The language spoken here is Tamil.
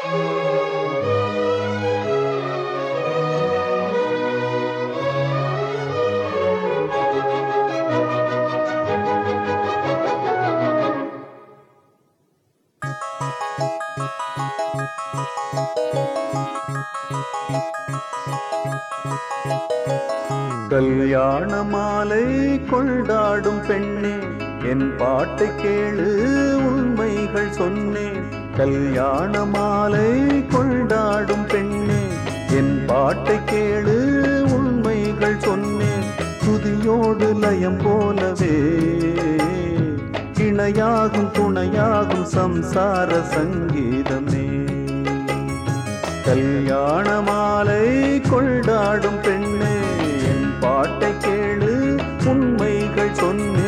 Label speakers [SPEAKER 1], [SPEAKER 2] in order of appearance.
[SPEAKER 1] கல்யாண மாலை கொண்டாடும் பெண்ணே என் பாட்டை கேளு உண்மைகள் சொன்னே. கல்யாண மாலை கொண்டாடும் பெண்ணே என் பாட்டை கேளு உண்மைகள் சொன்னேன் துதியோடு லயம் போலவே. இணையாகும் துணையாகும் சம்சார சங்கீதமே. கல்யாண மாலை கொண்டாடும் பெண்ணே என் பாட்டை கேளு உண்மைகள் சொன்ன.